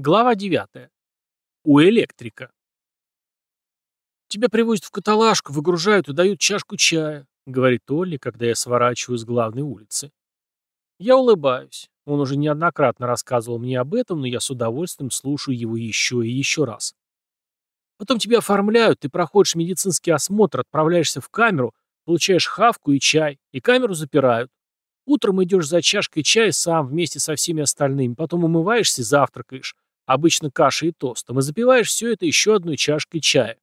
Глава 9. У электрика. «Тебя привозят в каталажку, выгружают и дают чашку чая», — говорит Олли, когда я сворачиваю с главной улицы. Я улыбаюсь. Он уже неоднократно рассказывал мне об этом, но я с удовольствием слушаю его еще и еще раз. Потом тебя оформляют, ты проходишь медицинский осмотр, отправляешься в камеру, получаешь хавку и чай, и камеру запирают. Утром идешь за чашкой чая сам вместе со всеми остальными, потом умываешься завтракаешь обычно кашей и тостом, и запиваешь все это еще одной чашкой чая.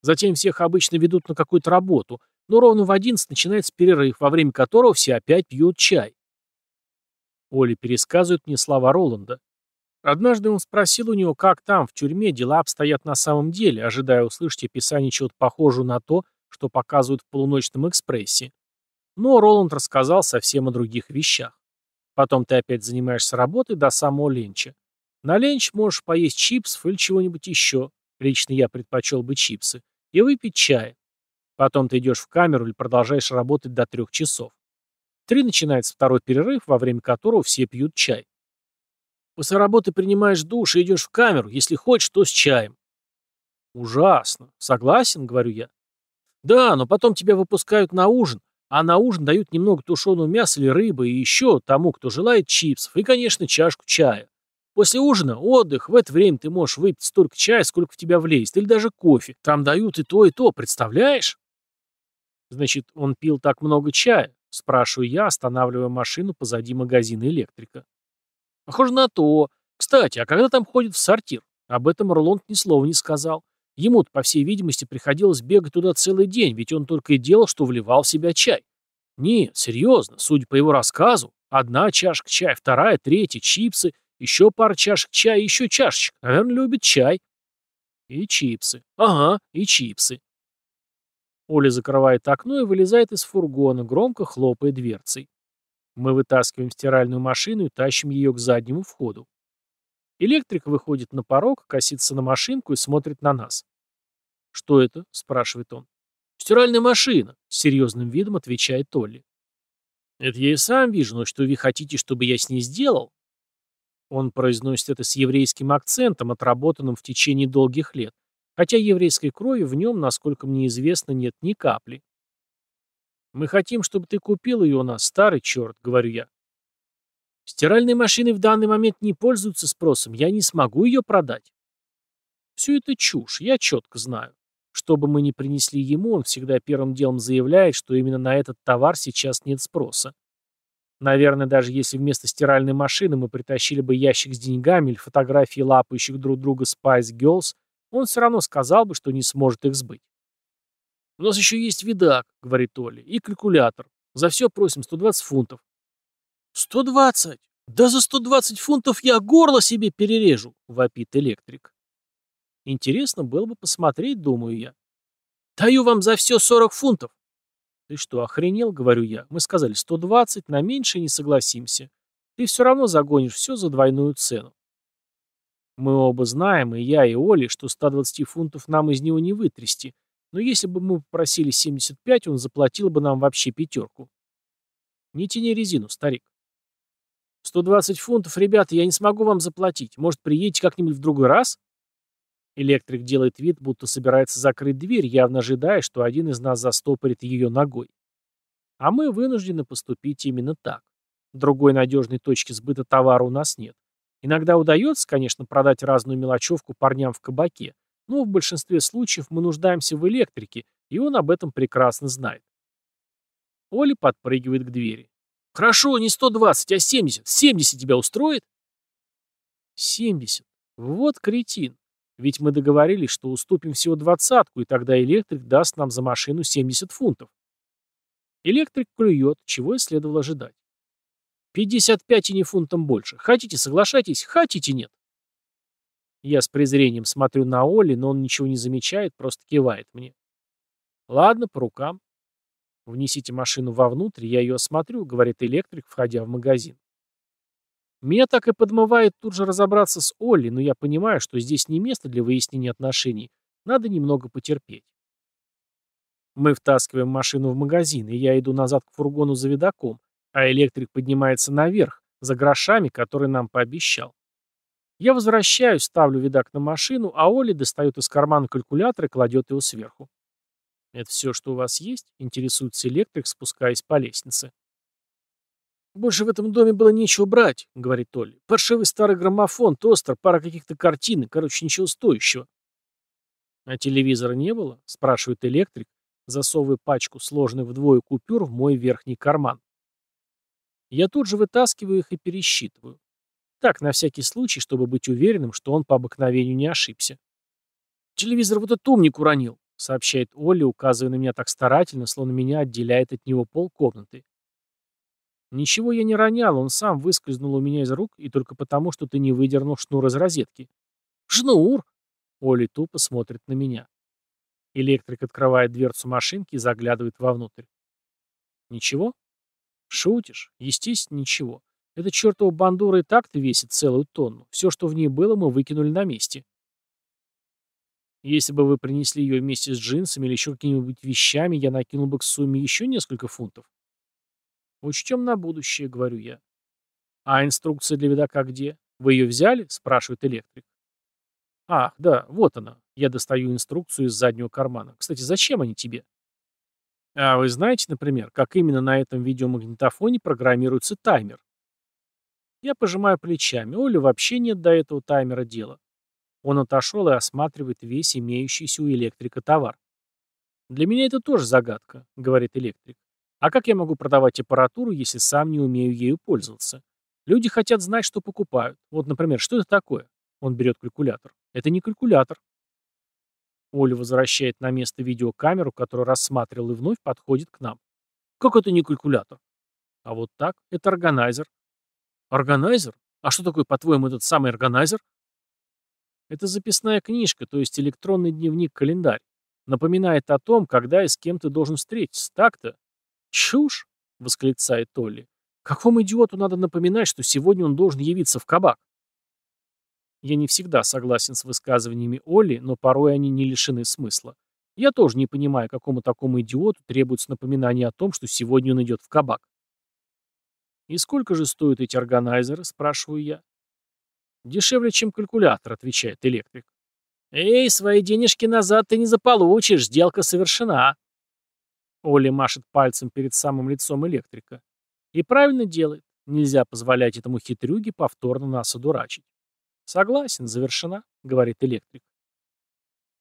Затем всех обычно ведут на какую-то работу, но ровно в 11 начинается перерыв, во время которого все опять пьют чай. Оля пересказывает мне слова Роланда. Однажды он спросил у него, как там, в тюрьме, дела обстоят на самом деле, ожидая услышать описание чего-то похожего на то, что показывают в полуночном экспрессе. Но Роланд рассказал совсем о других вещах. Потом ты опять занимаешься работой до самого ленча. На ленч можешь поесть чипсов или чего-нибудь еще. Лично я предпочел бы чипсы. И выпить чай. Потом ты идешь в камеру или продолжаешь работать до трех часов. Три начинается второй перерыв, во время которого все пьют чай. После работы принимаешь душ и идешь в камеру, если хочешь, то с чаем. Ужасно. Согласен, говорю я. Да, но потом тебя выпускают на ужин, а на ужин дают немного тушеного мяса или рыбы и еще тому, кто желает чипсов, и, конечно, чашку чая. После ужина отдых, в это время ты можешь выпить столько чая, сколько в тебя влезет, или даже кофе. Там дают и то, и то, представляешь? Значит, он пил так много чая? Спрашиваю я, останавливая машину позади магазина электрика. Похоже на то. Кстати, а когда там ходит в сортир? Об этом Роланд ни слова не сказал. Ему-то, по всей видимости, приходилось бегать туда целый день, ведь он только и делал, что вливал в себя чай. Нет, серьезно, судя по его рассказу, одна чашка чая, вторая, третья, чипсы, еще пара чашек чая еще чашечек. Наверное, любит чай. И чипсы. Ага, и чипсы. Оля закрывает окно и вылезает из фургона, громко хлопая дверцей. Мы вытаскиваем стиральную машину и тащим ее к заднему входу. Электрик выходит на порог, косится на машинку и смотрит на нас. «Что это?» – спрашивает он. «Стиральная машина», – с серьезным видом отвечает Толли. «Это я и сам вижу, но что вы хотите, чтобы я с ней сделал?» Он произносит это с еврейским акцентом, отработанным в течение долгих лет, хотя еврейской крови в нем, насколько мне известно, нет ни капли. «Мы хотим, чтобы ты купил ее у нас, старый черт», — говорю я. «Стиральные машины в данный момент не пользуются спросом, я не смогу ее продать». Все это чушь, я четко знаю. Что бы мы ни принесли ему, он всегда первым делом заявляет, что именно на этот товар сейчас нет спроса. Наверное, даже если вместо стиральной машины мы притащили бы ящик с деньгами или фотографии лапающих друг друга Spice Girls, он все равно сказал бы, что не сможет их сбыть. «У нас еще есть видак», — говорит Оля, — «и калькулятор. За все просим 120 фунтов». «120? Да за 120 фунтов я горло себе перережу», — вопит электрик. Интересно было бы посмотреть, думаю я. «Даю вам за все 40 фунтов», «Ты что, охренел?» — говорю я. «Мы сказали 120, на меньше не согласимся. Ты все равно загонишь все за двойную цену». Мы оба знаем, и я, и Оля, что 120 фунтов нам из него не вытрясти, но если бы мы попросили 75, он заплатил бы нам вообще пятерку. Не тяни резину, старик. 120 фунтов, ребята, я не смогу вам заплатить. Может, приедете как-нибудь в другой раз? Электрик делает вид, будто собирается закрыть дверь, явно ожидая, что один из нас застопорит ее ногой. А мы вынуждены поступить именно так. Другой надежной точки сбыта товара у нас нет. Иногда удается, конечно, продать разную мелочевку парням в кабаке, но в большинстве случаев мы нуждаемся в электрике, и он об этом прекрасно знает. Оля подпрыгивает к двери. «Хорошо, не 120, а 70. 70 тебя устроит?» «70. Вот кретин. Ведь мы договорились, что уступим всего двадцатку, и тогда электрик даст нам за машину 70 фунтов. Электрик клюет, чего и следовало ожидать. 55 и не фунтом больше. Хотите, соглашайтесь, хотите, нет. Я с презрением смотрю на Олли, но он ничего не замечает, просто кивает мне. Ладно, по рукам. Внесите машину вовнутрь, я ее осмотрю, говорит электрик, входя в магазин. Меня так и подмывает тут же разобраться с Олли, но я понимаю, что здесь не место для выяснения отношений. Надо немного потерпеть. Мы втаскиваем машину в магазин, и я иду назад к фургону за видаком, а электрик поднимается наверх, за грошами, которые нам пообещал. Я возвращаюсь, ставлю видак на машину, а Оля достает из кармана калькулятор и кладет его сверху. «Это все, что у вас есть?» — интересуется электрик, спускаясь по лестнице. «Больше в этом доме было нечего брать», — говорит Толли. «Паршивый старый граммофон, тостер, пара каких-то картин, короче, ничего стоящего». «А телевизора не было?» — спрашивает электрик, засовывая пачку, сложенных вдвое купюр, в мой верхний карман. Я тут же вытаскиваю их и пересчитываю. Так, на всякий случай, чтобы быть уверенным, что он по обыкновению не ошибся. «Телевизор вот этот умник уронил», — сообщает Олли, указывая на меня так старательно, словно меня отделяет от него полкомнаты. «Ничего я не ронял, он сам выскользнул у меня из рук, и только потому, что ты не выдернул шнур из розетки». «Шнур!» — Олли тупо смотрит на меня. Электрик открывает дверцу машинки и заглядывает вовнутрь. «Ничего?» «Шутишь? Естественно, ничего. Эта чертова бандура и так-то весит целую тонну. Все, что в ней было, мы выкинули на месте». Если бы вы принесли ее вместе с джинсами или еще какими-нибудь вещами, я накинул бы к сумме еще несколько фунтов. Учтем на будущее, говорю я. А инструкция для видака где? Вы ее взяли? Спрашивает электрик. Ах, да, вот она. Я достаю инструкцию из заднего кармана. Кстати, зачем они тебе? А вы знаете, например, как именно на этом видеомагнитофоне программируется таймер? Я пожимаю плечами. Оля вообще нет до этого таймера дела. Он отошел и осматривает весь имеющийся у электрика товар. «Для меня это тоже загадка», — говорит электрик. «А как я могу продавать аппаратуру, если сам не умею ею пользоваться? Люди хотят знать, что покупают. Вот, например, что это такое?» Он берет калькулятор. «Это не калькулятор». Оля возвращает на место видеокамеру, которую рассматривал, и вновь подходит к нам. «Как это не калькулятор?» «А вот так. Это органайзер». «Органайзер? А что такое, по-твоему, этот самый органайзер?» Это записная книжка, то есть электронный дневник-календарь. Напоминает о том, когда и с кем ты должен встретиться. Так-то? Чушь! восклицает Толли. Какому идиоту надо напоминать, что сегодня он должен явиться в кабак? Я не всегда согласен с высказываниями Олли, но порой они не лишены смысла. Я тоже не понимаю, какому такому идиоту требуется напоминание о том, что сегодня он идет в кабак. «И сколько же стоят эти органайзеры?» – спрашиваю я. «Дешевле, чем калькулятор», — отвечает электрик. «Эй, свои денежки назад ты не заполучишь, сделка совершена». Оля машет пальцем перед самым лицом электрика. И правильно делает. Нельзя позволять этому хитрюге повторно нас одурачить. «Согласен, завершена», — говорит электрик.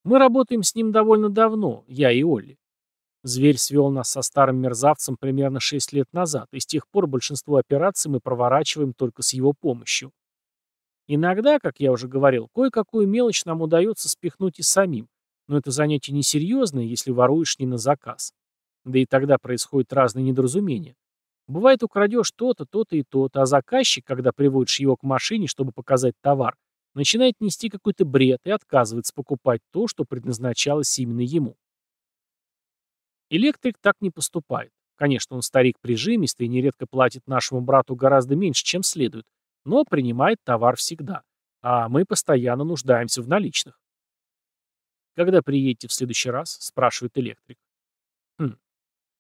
Мы работаем с ним довольно давно, я и Олли. Зверь свел нас со старым мерзавцем примерно 6 лет назад, и с тех пор большинство операций мы проворачиваем только с его помощью. Иногда, как я уже говорил, кое-какую мелочь нам удается спихнуть и самим, но это занятие несерьезное, если воруешь не на заказ. Да и тогда происходят разные недоразумения. Бывает, украдешь то-то, то-то и то-то, а заказчик, когда приводишь его к машине, чтобы показать товар, начинает нести какой-то бред и отказывается покупать то, что предназначалось именно ему. Электрик так не поступает. Конечно, он старик прижимистый и нередко платит нашему брату гораздо меньше, чем следует, но принимает товар всегда, а мы постоянно нуждаемся в наличных. «Когда приедете в следующий раз?» – спрашивает электрик.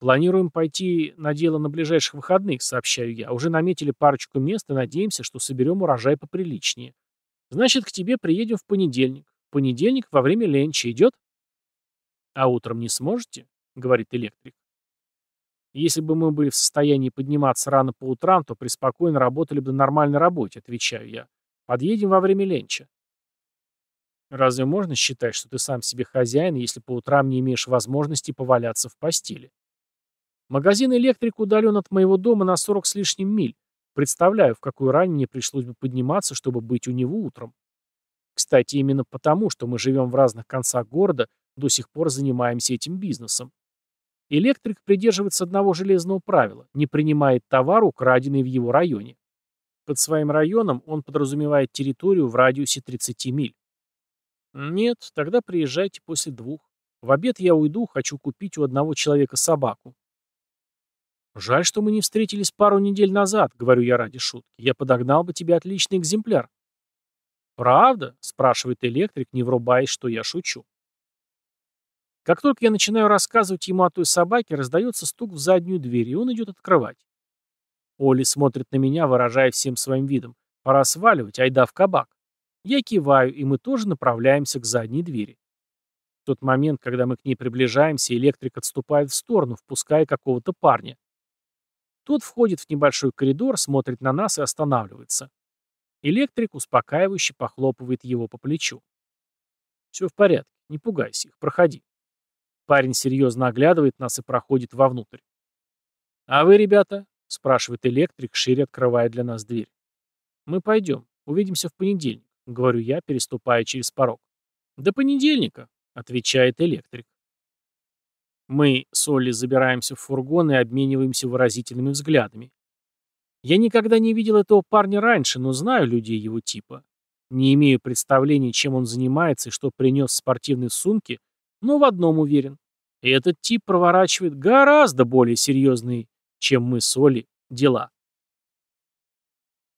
«Хм. Планируем пойти на дело на ближайших выходных», – сообщаю я. «Уже наметили парочку мест и надеемся, что соберем урожай поприличнее. Значит, к тебе приедем в понедельник. В понедельник во время ленча идет?» «А утром не сможете?» – говорит электрик. Если бы мы были в состоянии подниматься рано по утрам, то преспокойно работали бы на нормальной работе, отвечаю я. Подъедем во время ленча. Разве можно считать, что ты сам себе хозяин, если по утрам не имеешь возможности поваляться в постели? Магазин «Электрик» удален от моего дома на 40 с лишним миль. Представляю, в какую рань мне пришлось бы подниматься, чтобы быть у него утром. Кстати, именно потому, что мы живем в разных концах города, до сих пор занимаемся этим бизнесом. Электрик придерживается одного железного правила – не принимает товар, украденный в его районе. Под своим районом он подразумевает территорию в радиусе 30 миль. Нет, тогда приезжайте после двух. В обед я уйду, хочу купить у одного человека собаку. Жаль, что мы не встретились пару недель назад, говорю я ради шутки. Я подогнал бы тебе отличный экземпляр. Правда? спрашивает электрик, не врубаясь, что я шучу. Как только я начинаю рассказывать ему о той собаке, раздается стук в заднюю дверь, и он идет открывать. Оли смотрит на меня, выражая всем своим видом. Пора сваливать, айда в кабак. Я киваю, и мы тоже направляемся к задней двери. В тот момент, когда мы к ней приближаемся, электрик отступает в сторону, впуская какого-то парня. Тот входит в небольшой коридор, смотрит на нас и останавливается. Электрик успокаивающе похлопывает его по плечу. «Все в порядке, не пугайся их, проходи». Парень серьезно оглядывает нас и проходит вовнутрь. «А вы, ребята?» — спрашивает электрик, шире открывая для нас дверь. «Мы пойдем. Увидимся в понедельник», — говорю я, переступая через порог. «До понедельника», — отвечает электрик. Мы с Олли забираемся в фургон и обмениваемся выразительными взглядами. Я никогда не видел этого парня раньше, но знаю людей его типа. Не имею представления, чем он занимается и что принес в спортивной сумке, но в одном уверен. Этот тип проворачивает гораздо более серьезные, чем мы с Олей, дела.